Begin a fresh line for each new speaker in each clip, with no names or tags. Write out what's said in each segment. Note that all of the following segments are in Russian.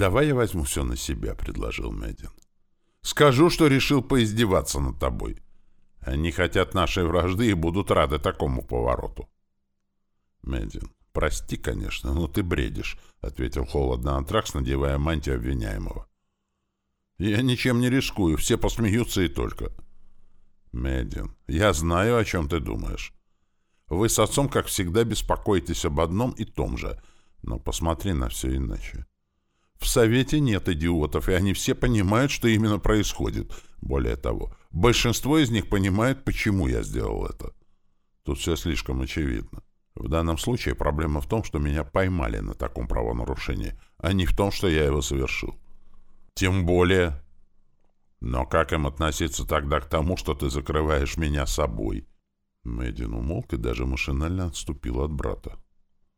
«Давай я возьму все на себя», — предложил Медин. «Скажу, что решил поиздеваться над тобой. Они хотят нашей вражды и будут рады такому повороту». Медин, прости, конечно, но ты бредишь», — ответил холодно Антракс, надевая мантию обвиняемого. «Я ничем не рискую, все посмеются и только». «Медин, я знаю, о чем ты думаешь. Вы с отцом, как всегда, беспокоитесь об одном и том же, но посмотри на все иначе. В Совете нет идиотов, и они все понимают, что именно происходит. Более того, большинство из них понимает, почему я сделал это. Тут все слишком очевидно. В данном случае проблема в том, что меня поймали на таком правонарушении, а не в том, что я его совершил. Тем более... Но как им относиться тогда к тому, что ты закрываешь меня собой? Мэддин умолк и даже машинально отступил от брата.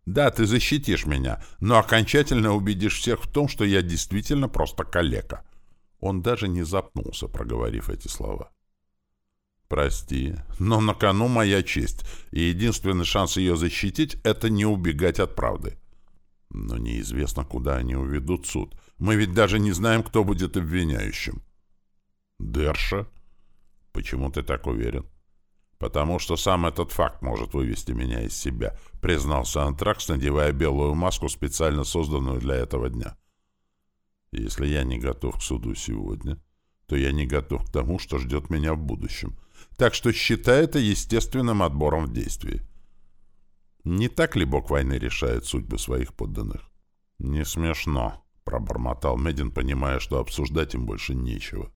Да, ты защитишь меня, но окончательно убедишь всех в том, что я действительно просто калека. Он даже не запнулся, проговорив эти слова. Прости, но на кону моя честь, и единственный шанс ее защитить — это не убегать от правды. Но неизвестно, куда они уведут суд. Мы ведь даже не знаем, кто будет обвиняющим. Дерша? Почему ты так уверен? «Потому что сам этот факт может вывести меня из себя», — признался Антракс, надевая белую маску, специально созданную для этого дня. «Если я не готов к суду сегодня, то я не готов к тому, что ждет меня в будущем. Так что считай это естественным отбором в действии». Не так ли бог войны решает судьбы своих подданных? «Не смешно», — пробормотал Медин, понимая, что обсуждать им больше нечего.